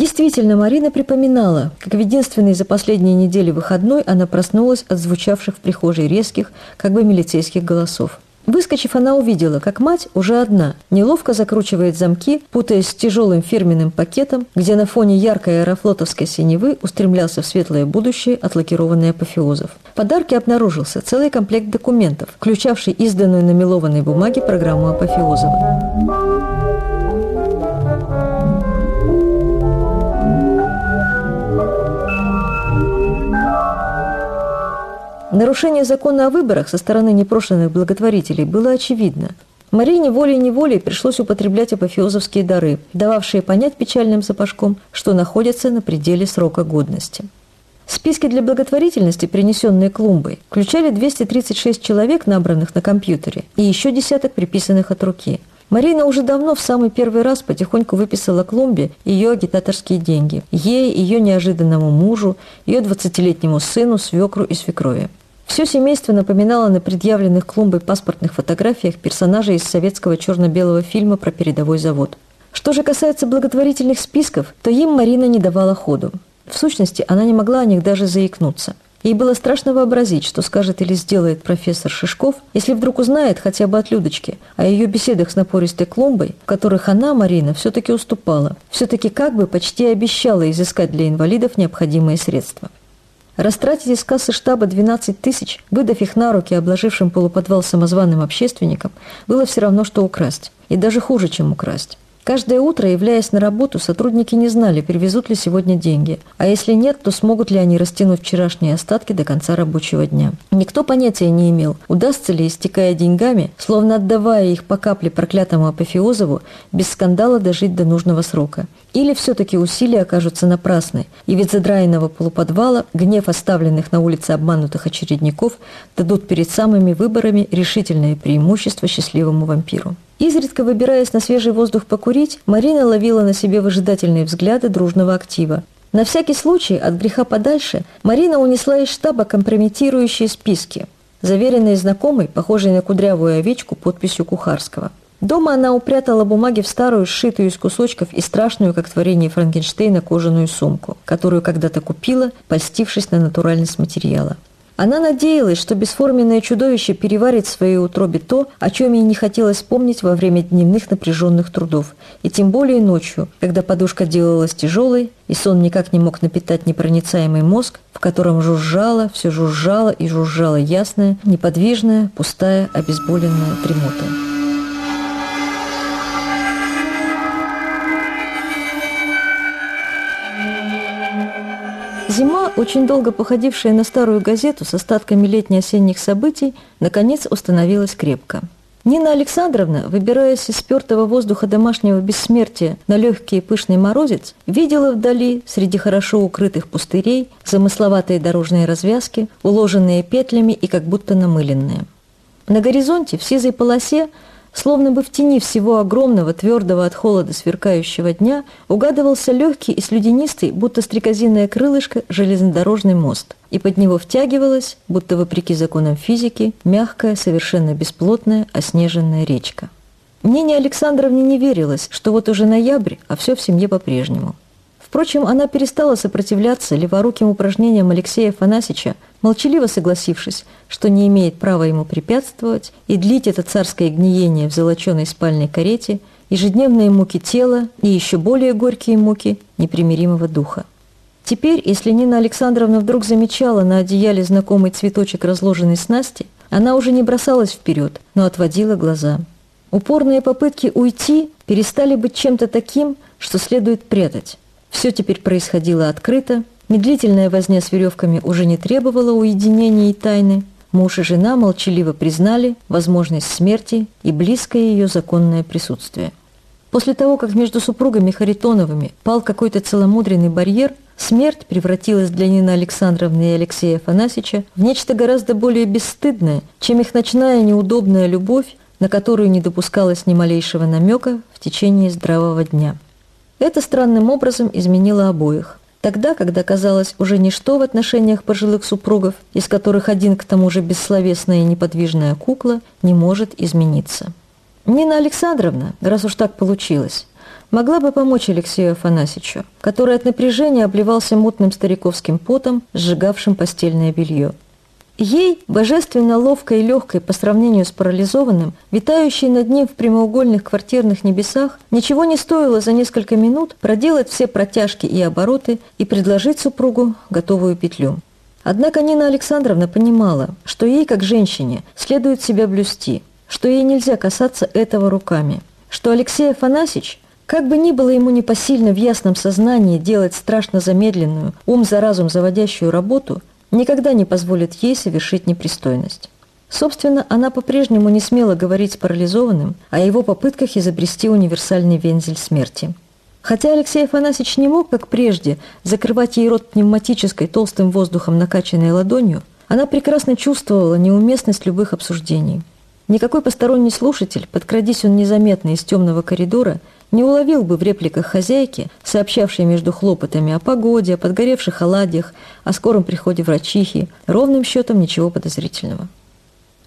Действительно, Марина припоминала, как в единственный за последние недели выходной она проснулась от звучавших в прихожей резких, как бы милицейских голосов. Выскочив, она увидела, как мать уже одна, неловко закручивает замки, путаясь с тяжелым фирменным пакетом, где на фоне яркой аэрофлотовской синевы устремлялся в светлое будущее отлакированный апофеозов. В подарке обнаружился целый комплект документов, включавший изданную на мелованной бумаге программу апофеозова. Нарушение закона о выборах со стороны непрошенных благотворителей было очевидно. Марине волей-неволей пришлось употреблять апофеозовские дары, дававшие понять печальным запашком, что находятся на пределе срока годности. Списки для благотворительности, принесенные клумбой, включали 236 человек, набранных на компьютере, и еще десяток приписанных от руки. Марина уже давно в самый первый раз потихоньку выписала клумбе ее агитаторские деньги. Ей, ее неожиданному мужу, ее 20-летнему сыну, свекру и свекрови. Все семейство напоминало на предъявленных клумбой паспортных фотографиях персонажей из советского черно-белого фильма про передовой завод. Что же касается благотворительных списков, то им Марина не давала ходу. В сущности, она не могла о них даже заикнуться. Ей было страшно вообразить, что скажет или сделает профессор Шишков, если вдруг узнает хотя бы от Людочки о ее беседах с напористой клумбой, в которых она, Марина, все-таки уступала, все-таки как бы почти обещала изыскать для инвалидов необходимые средства. Растратить из кассы штаба 12 тысяч, выдав их на руки обложившим полуподвал самозваным общественникам, было все равно, что украсть. И даже хуже, чем украсть. Каждое утро, являясь на работу, сотрудники не знали, привезут ли сегодня деньги, а если нет, то смогут ли они растянуть вчерашние остатки до конца рабочего дня. Никто понятия не имел, удастся ли, истекая деньгами, словно отдавая их по капле проклятому Апофеозову, без скандала дожить до нужного срока. Или все-таки усилия окажутся напрасны, и вид задраенного полуподвала, гнев оставленных на улице обманутых очередников дадут перед самыми выборами решительное преимущество счастливому вампиру. Изредка выбираясь на свежий воздух покурить, Марина ловила на себе выжидательные взгляды дружного актива. На всякий случай, от греха подальше, Марина унесла из штаба компрометирующие списки, заверенные знакомой, похожей на кудрявую овечку, подписью Кухарского. Дома она упрятала бумаги в старую, сшитую из кусочков и страшную, как творение Франкенштейна, кожаную сумку, которую когда-то купила, польстившись на натуральность материала. Она надеялась, что бесформенное чудовище переварит в своей утробе то, о чем ей не хотелось помнить во время дневных напряженных трудов, и тем более ночью, когда подушка делалась тяжелой, и сон никак не мог напитать непроницаемый мозг, в котором жужжало, все жужжало и жужжало ясная, неподвижная, пустая, обезболенная дремота. Зима, очень долго походившая на старую газету с остатками летне-осенних событий, наконец установилась крепко. Нина Александровна, выбираясь из спертого воздуха домашнего бессмертия на легкий и пышный морозец, видела вдали, среди хорошо укрытых пустырей, замысловатые дорожные развязки, уложенные петлями и как будто намыленные. На горизонте в сизой полосе Словно бы в тени всего огромного, твердого от холода сверкающего дня угадывался легкий и слюдянистый, будто стрекозиное крылышко, железнодорожный мост, и под него втягивалась, будто вопреки законам физики, мягкая, совершенно бесплотная, оснеженная речка. Мнение Александровне не верилось, что вот уже ноябрь, а все в семье по-прежнему. Впрочем, она перестала сопротивляться леворуким упражнениям Алексея Фанасича, молчаливо согласившись, что не имеет права ему препятствовать и длить это царское гниение в золоченой спальной карете, ежедневные муки тела и еще более горькие муки непримиримого духа. Теперь, если Нина Александровна вдруг замечала на одеяле знакомый цветочек разложенной снасти, она уже не бросалась вперед, но отводила глаза. Упорные попытки уйти перестали быть чем-то таким, что следует прятать. Все теперь происходило открыто, медлительная возня с веревками уже не требовала уединения и тайны. Муж и жена молчаливо признали возможность смерти и близкое ее законное присутствие. После того, как между супругами Харитоновыми пал какой-то целомудренный барьер, смерть превратилась для Нины Александровны и Алексея Афанасьевича в нечто гораздо более бесстыдное, чем их ночная неудобная любовь, на которую не допускалось ни малейшего намека в течение здравого дня. Это странным образом изменило обоих. Тогда, когда казалось уже ничто в отношениях пожилых супругов, из которых один к тому же бессловесная и неподвижная кукла, не может измениться. Нина Александровна, раз уж так получилось, могла бы помочь Алексею Афанасьевичу, который от напряжения обливался мутным стариковским потом, сжигавшим постельное белье. Ей, божественно ловкой и легкой по сравнению с парализованным, витающей над ним в прямоугольных квартирных небесах, ничего не стоило за несколько минут проделать все протяжки и обороты и предложить супругу готовую петлю. Однако Нина Александровна понимала, что ей, как женщине, следует себя блюсти, что ей нельзя касаться этого руками, что Алексей Афанасьевич, как бы ни было ему непосильно в ясном сознании делать страшно замедленную, ум за разум заводящую работу, никогда не позволит ей совершить непристойность. Собственно, она по-прежнему не смела говорить с парализованным о его попытках изобрести универсальный вензель смерти. Хотя Алексей Афанасьевич не мог, как прежде, закрывать ей рот пневматической толстым воздухом накачанной ладонью, она прекрасно чувствовала неуместность любых обсуждений. Никакой посторонний слушатель, подкрадись он незаметно из темного коридора, не уловил бы в репликах хозяйки, сообщавшей между хлопотами о погоде, о подгоревших оладьях, о скором приходе врачихи, ровным счетом ничего подозрительного.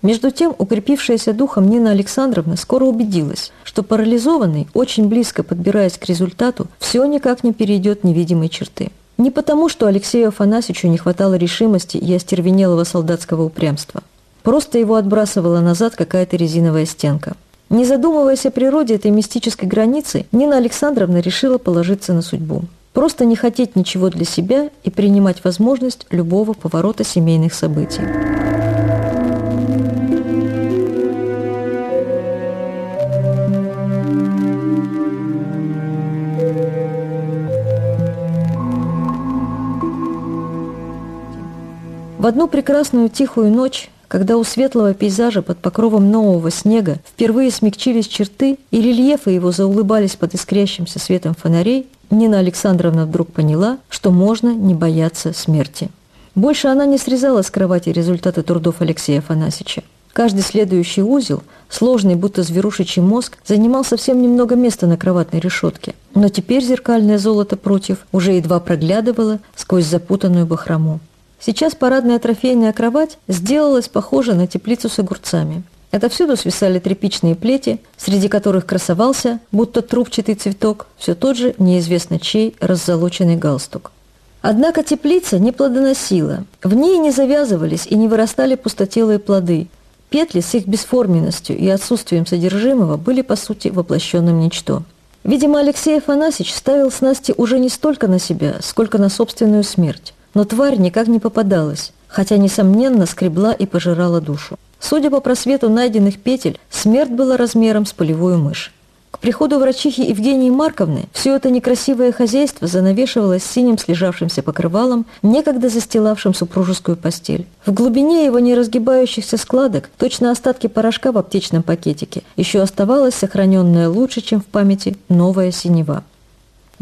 Между тем, укрепившаяся духом Нина Александровна скоро убедилась, что парализованный, очень близко подбираясь к результату, все никак не перейдет невидимой черты. Не потому, что Алексею Афанасьевичу не хватало решимости и остервенелого солдатского упрямства. Просто его отбрасывала назад какая-то резиновая стенка. Не задумываясь о природе этой мистической границы, Нина Александровна решила положиться на судьбу. Просто не хотеть ничего для себя и принимать возможность любого поворота семейных событий. В одну прекрасную тихую ночь когда у светлого пейзажа под покровом нового снега впервые смягчились черты и рельефы его заулыбались под искрящимся светом фонарей, Нина Александровна вдруг поняла, что можно не бояться смерти. Больше она не срезала с кровати результаты трудов Алексея Афанасьевича. Каждый следующий узел, сложный, будто зверушечий мозг, занимал совсем немного места на кроватной решетке. Но теперь зеркальное золото против уже едва проглядывало сквозь запутанную бахрому. Сейчас парадная трофейная кровать сделалась похожа на теплицу с огурцами. Отовсюду свисали тряпичные плети, среди которых красовался, будто трубчатый цветок, все тот же неизвестно чей раззолоченный галстук. Однако теплица не плодоносила. В ней не завязывались и не вырастали пустотелые плоды. Петли с их бесформенностью и отсутствием содержимого были, по сути, воплощенным ничто. Видимо, Алексей Афанасьевич ставил снасти уже не столько на себя, сколько на собственную смерть. Но тварь никак не попадалась, хотя, несомненно, скребла и пожирала душу. Судя по просвету найденных петель, смерть была размером с полевую мышь. К приходу врачихи Евгении Марковны все это некрасивое хозяйство занавешивалось синим слежавшимся покрывалом, некогда застилавшим супружескую постель. В глубине его неразгибающихся складок, точно остатки порошка в аптечном пакетике, еще оставалась сохраненная лучше, чем в памяти, новая синева.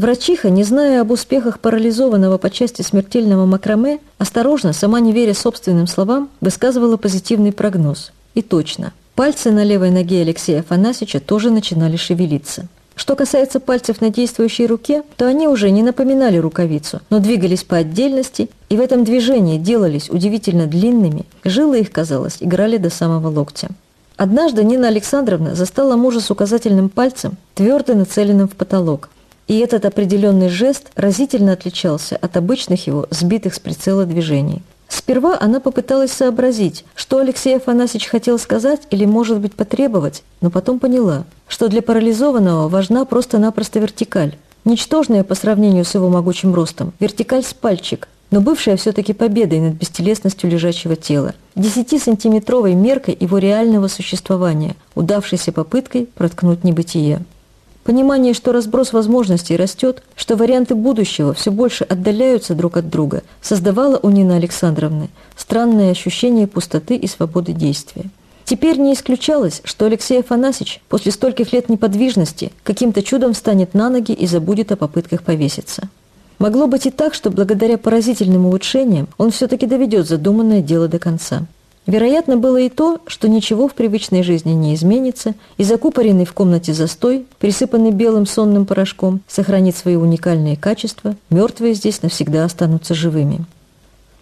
Врачиха, не зная об успехах парализованного по части смертельного макраме, осторожно, сама не веря собственным словам, высказывала позитивный прогноз. И точно. Пальцы на левой ноге Алексея Афанасьевича тоже начинали шевелиться. Что касается пальцев на действующей руке, то они уже не напоминали рукавицу, но двигались по отдельности, и в этом движении делались удивительно длинными, жилы их, казалось, играли до самого локтя. Однажды Нина Александровна застала мужа с указательным пальцем, твердо нацеленным в потолок – и этот определенный жест разительно отличался от обычных его сбитых с прицела движений. Сперва она попыталась сообразить, что Алексей Афанасьевич хотел сказать или, может быть, потребовать, но потом поняла, что для парализованного важна просто-напросто вертикаль. Ничтожная по сравнению с его могучим ростом, вертикаль с пальчик, но бывшая все-таки победой над бестелесностью лежачего тела, десятисантиметровой меркой его реального существования, удавшейся попыткой проткнуть небытие. Понимание, что разброс возможностей растет, что варианты будущего все больше отдаляются друг от друга, создавало у Нины Александровны странное ощущение пустоты и свободы действия. Теперь не исключалось, что Алексей Афанасьевич после стольких лет неподвижности каким-то чудом встанет на ноги и забудет о попытках повеситься. Могло быть и так, что благодаря поразительным улучшениям он все-таки доведет задуманное дело до конца. Вероятно, было и то, что ничего в привычной жизни не изменится, и закупоренный в комнате застой, присыпанный белым сонным порошком, сохранит свои уникальные качества, мертвые здесь навсегда останутся живыми.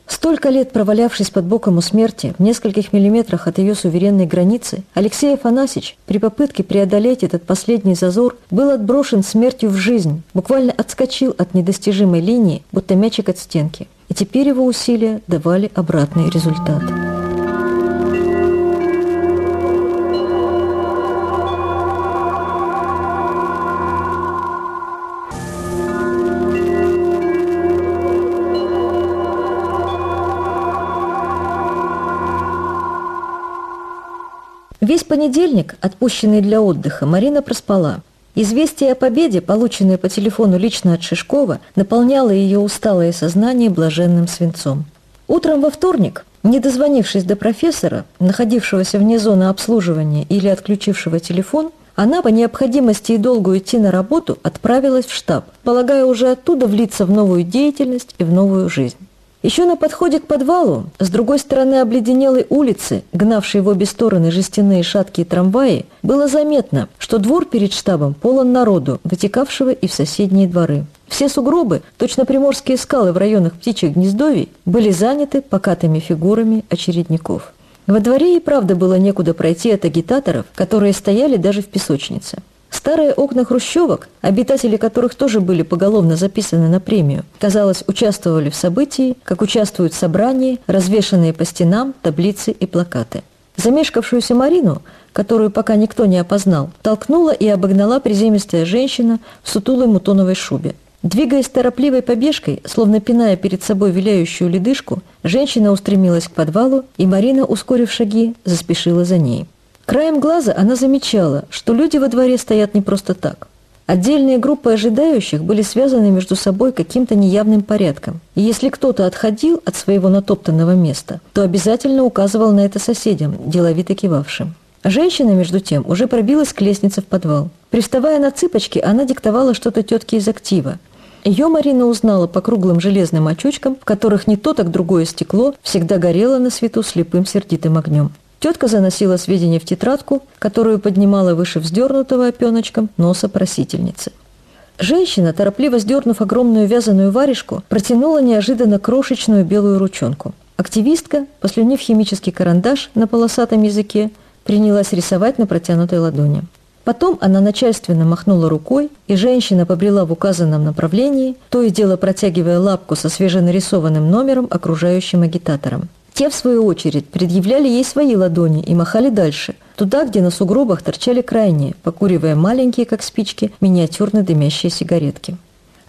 Столько лет провалявшись под боком у смерти, в нескольких миллиметрах от ее суверенной границы, Алексей Афанасьевич при попытке преодолеть этот последний зазор был отброшен смертью в жизнь, буквально отскочил от недостижимой линии, будто мячик от стенки. И теперь его усилия давали обратный результат. Понедельник, отпущенный для отдыха, Марина проспала. Известие о победе, полученное по телефону лично от Шишкова, наполняло ее усталое сознание блаженным свинцом. Утром во вторник, не дозвонившись до профессора, находившегося вне зоны обслуживания или отключившего телефон, она по необходимости и долгу идти на работу отправилась в штаб, полагая уже оттуда влиться в новую деятельность и в новую жизнь. Еще на подходе к подвалу, с другой стороны обледенелой улицы, гнавшей в обе стороны жестяные шаткие трамваи, было заметно, что двор перед штабом полон народу, вытекавшего и в соседние дворы. Все сугробы, точно приморские скалы в районах птичьих гнездовий, были заняты покатыми фигурами очередников. Во дворе и правда было некуда пройти от агитаторов, которые стояли даже в песочнице. Старые окна хрущевок, обитатели которых тоже были поголовно записаны на премию, казалось, участвовали в событии, как участвуют в собрании, развешанные по стенам таблицы и плакаты. Замешкавшуюся Марину, которую пока никто не опознал, толкнула и обогнала приземистая женщина в сутулой мутоновой шубе. Двигаясь торопливой побежкой, словно пиная перед собой виляющую ледышку, женщина устремилась к подвалу, и Марина, ускорив шаги, заспешила за ней. Краем глаза она замечала, что люди во дворе стоят не просто так. Отдельные группы ожидающих были связаны между собой каким-то неявным порядком. И если кто-то отходил от своего натоптанного места, то обязательно указывал на это соседям, деловито кивавшим. Женщина, между тем, уже пробилась к лестнице в подвал. Приставая на цыпочки, она диктовала что-то тетке из актива. Ее Марина узнала по круглым железным очочкам, в которых не то, так другое стекло всегда горело на свету слепым сердитым огнем. Тетка заносила сведения в тетрадку, которую поднимала выше вздернутого опеночком носа просительницы. Женщина, торопливо сдернув огромную вязаную варежку, протянула неожиданно крошечную белую ручонку. Активистка, послюнив химический карандаш на полосатом языке, принялась рисовать на протянутой ладони. Потом она начальственно махнула рукой, и женщина побрела в указанном направлении, то и дело протягивая лапку со свеженарисованным номером окружающим агитаторам. Те, в свою очередь, предъявляли ей свои ладони и махали дальше, туда, где на сугробах торчали крайние, покуривая маленькие, как спички, миниатюрно дымящие сигаретки.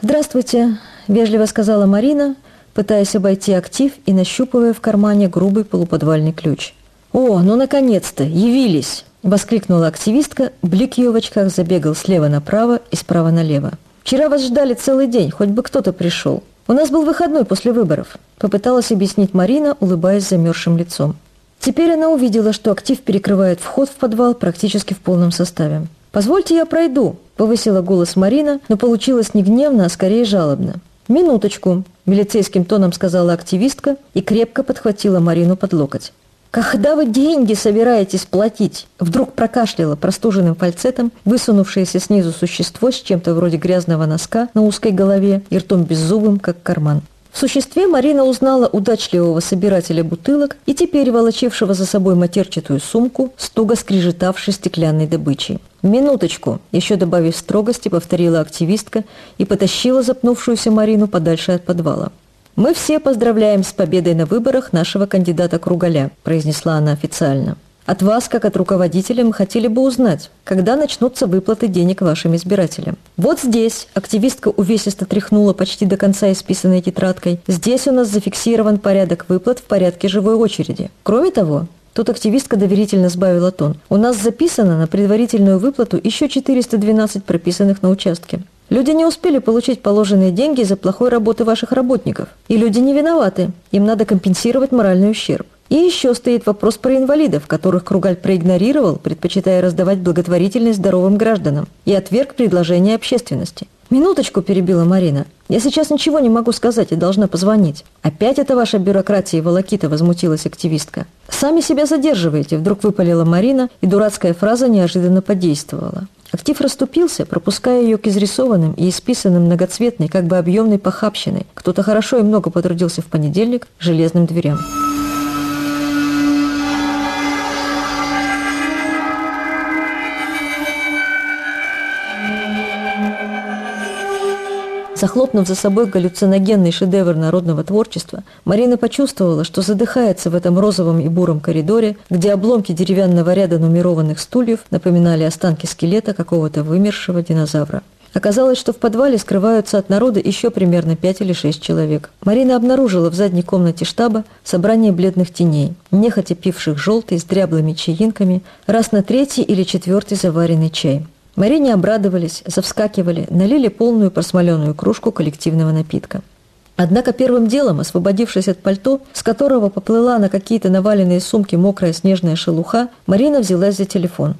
«Здравствуйте», – вежливо сказала Марина, пытаясь обойти актив и нащупывая в кармане грубый полуподвальный ключ. «О, ну наконец-то! Явились!» – воскликнула активистка, блик ее в очках забегал слева направо и справа налево. «Вчера вас ждали целый день, хоть бы кто-то пришел. У нас был выходной после выборов», – попыталась объяснить Марина, улыбаясь замерзшим лицом. Теперь она увидела, что актив перекрывает вход в подвал практически в полном составе. «Позвольте я пройду», – повысила голос Марина, но получилось не гневно, а скорее жалобно. «Минуточку», – милицейским тоном сказала активистка и крепко подхватила Марину под локоть. «Когда вы деньги собираетесь платить?» Вдруг прокашляла простуженным фальцетом высунувшееся снизу существо с чем-то вроде грязного носка на узкой голове и ртом беззубым, как карман. В существе Марина узнала удачливого собирателя бутылок и теперь волочившего за собой матерчатую сумку с туго скрежетавшей стеклянной добычей. «Минуточку!» – еще добавив строгости, повторила активистка и потащила запнувшуюся Марину подальше от подвала. «Мы все поздравляем с победой на выборах нашего кандидата Кругаля», произнесла она официально. «От вас, как от руководителя, мы хотели бы узнать, когда начнутся выплаты денег вашим избирателям». Вот здесь активистка увесисто тряхнула почти до конца исписанной тетрадкой. Здесь у нас зафиксирован порядок выплат в порядке живой очереди. Кроме того, Тут активистка доверительно сбавила тон. «У нас записано на предварительную выплату еще 412 прописанных на участке. Люди не успели получить положенные деньги из-за плохой работы ваших работников. И люди не виноваты. Им надо компенсировать моральный ущерб. И еще стоит вопрос про инвалидов, которых Кругаль проигнорировал, предпочитая раздавать благотворительность здоровым гражданам, и отверг предложение общественности. «Минуточку», – перебила Марина. «Я сейчас ничего не могу сказать и должна позвонить». «Опять это ваша бюрократия и волокита», – возмутилась активистка. «Сами себя задерживаете», – вдруг выпалила Марина, и дурацкая фраза неожиданно подействовала. Актив расступился, пропуская ее к изрисованным и исписанным многоцветной, как бы объемной похабщиной. Кто-то хорошо и много потрудился в понедельник железным дверям. Захлопнув за собой галлюциногенный шедевр народного творчества, Марина почувствовала, что задыхается в этом розовом и буром коридоре, где обломки деревянного ряда нумерованных стульев напоминали останки скелета какого-то вымершего динозавра. Оказалось, что в подвале скрываются от народа еще примерно пять или шесть человек. Марина обнаружила в задней комнате штаба собрание бледных теней, нехотя пивших желтый с дряблыми чаинками, раз на третий или четвертый заваренный чай. Марине обрадовались, завскакивали, налили полную просмоленную кружку коллективного напитка. Однако первым делом, освободившись от пальто, с которого поплыла на какие-то наваленные сумки мокрая снежная шелуха, Марина взялась за телефон.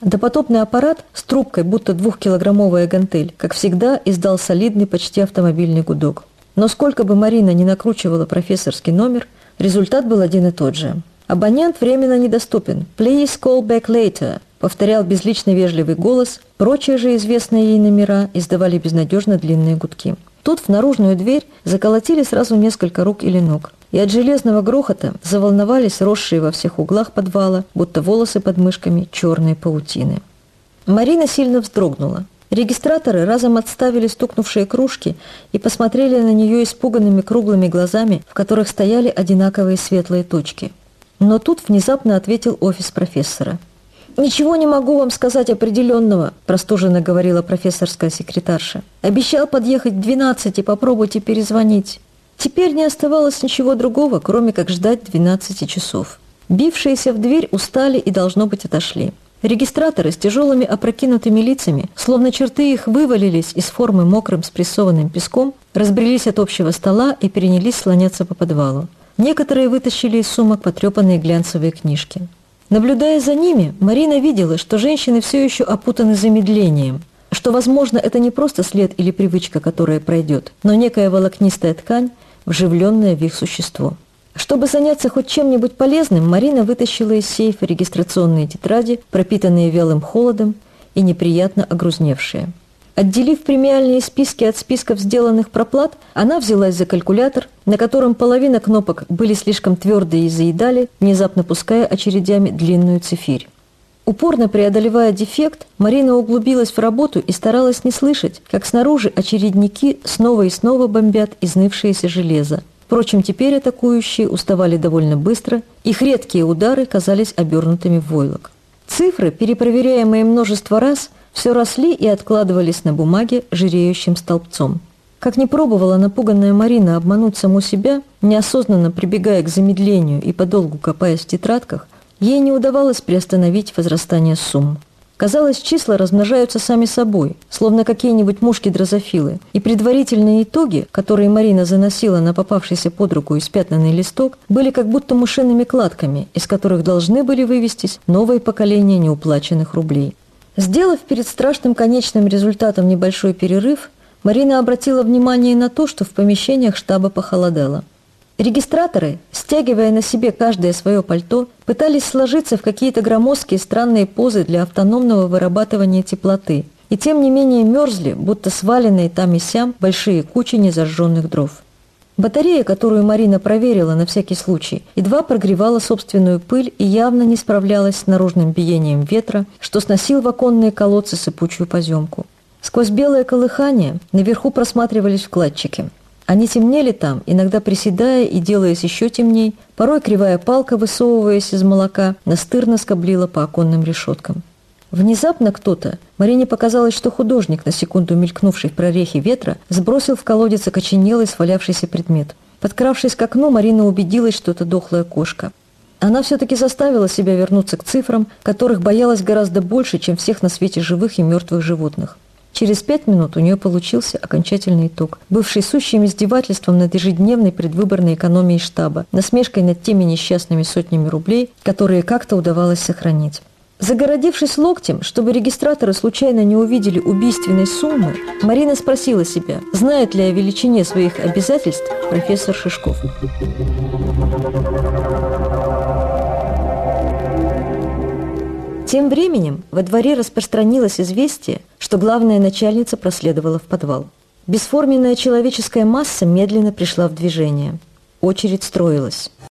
Допотопный аппарат с трубкой, будто двухкилограммовая гантель, как всегда, издал солидный, почти автомобильный гудок. Но сколько бы Марина не накручивала профессорский номер, результат был один и тот же. Абонент временно недоступен. Please call back later повторял безлично вежливый голос, прочие же известные ей номера издавали безнадежно длинные гудки. Тут в наружную дверь заколотили сразу несколько рук или ног, и от железного грохота заволновались росшие во всех углах подвала, будто волосы под мышками черные паутины. Марина сильно вздрогнула. Регистраторы разом отставили стукнувшие кружки и посмотрели на нее испуганными круглыми глазами, в которых стояли одинаковые светлые точки. Но тут внезапно ответил офис профессора – «Ничего не могу вам сказать определенного», – простуженно говорила профессорская секретарша. «Обещал подъехать в 12 и попробуйте перезвонить». Теперь не оставалось ничего другого, кроме как ждать 12 часов. Бившиеся в дверь устали и, должно быть, отошли. Регистраторы с тяжелыми опрокинутыми лицами, словно черты их вывалились из формы мокрым спрессованным песком, разбрелись от общего стола и перенялись слоняться по подвалу. Некоторые вытащили из сумок потрепанные глянцевые книжки. Наблюдая за ними, Марина видела, что женщины все еще опутаны замедлением, что, возможно, это не просто след или привычка, которая пройдет, но некая волокнистая ткань, вживленная в их существо. Чтобы заняться хоть чем-нибудь полезным, Марина вытащила из сейфа регистрационные тетради, пропитанные вялым холодом и неприятно огрузневшие. Отделив премиальные списки от списков сделанных проплат, она взялась за калькулятор, на котором половина кнопок были слишком твердые и заедали, внезапно пуская очередями длинную цифирь. Упорно преодолевая дефект, Марина углубилась в работу и старалась не слышать, как снаружи очередники снова и снова бомбят изнывшееся железо. Впрочем, теперь атакующие уставали довольно быстро, их редкие удары казались обернутыми в войлок. Цифры, перепроверяемые множество раз, все росли и откладывались на бумаге жиреющим столбцом. Как не пробовала напуганная Марина обмануть саму себя, неосознанно прибегая к замедлению и подолгу копаясь в тетрадках, ей не удавалось приостановить возрастание сумм. Казалось, числа размножаются сами собой, словно какие-нибудь мушки-дрозофилы, и предварительные итоги, которые Марина заносила на попавшийся под руку испятнанный листок, были как будто мышиными кладками, из которых должны были вывестись новые поколения неуплаченных рублей. Сделав перед страшным конечным результатом небольшой перерыв, Марина обратила внимание на то, что в помещениях штаба похолодало. Регистраторы, стягивая на себе каждое свое пальто, пытались сложиться в какие-то громоздкие странные позы для автономного вырабатывания теплоты, и тем не менее мерзли, будто сваленные там и сям большие кучи незажженных дров. Батарея, которую Марина проверила на всякий случай, едва прогревала собственную пыль и явно не справлялась с наружным биением ветра, что сносил в оконные колодцы сыпучую поземку. Сквозь белое колыхание наверху просматривались вкладчики. Они темнели там, иногда приседая и делаясь еще темней, порой кривая палка, высовываясь из молока, настырно скоблила по оконным решеткам. Внезапно кто-то, Марине показалось, что художник, на секунду мелькнувший в прорехе ветра, сбросил в колодец окоченелый свалявшийся предмет. Подкравшись к окну, Марина убедилась, что это дохлая кошка. Она все-таки заставила себя вернуться к цифрам, которых боялась гораздо больше, чем всех на свете живых и мертвых животных. Через пять минут у нее получился окончательный итог, бывший сущим издевательством над ежедневной предвыборной экономией штаба, насмешкой над теми несчастными сотнями рублей, которые как-то удавалось сохранить. Загородившись локтем, чтобы регистраторы случайно не увидели убийственной суммы, Марина спросила себя, знает ли о величине своих обязательств профессор Шишков. Тем временем во дворе распространилось известие, что главная начальница проследовала в подвал. Бесформенная человеческая масса медленно пришла в движение. Очередь строилась.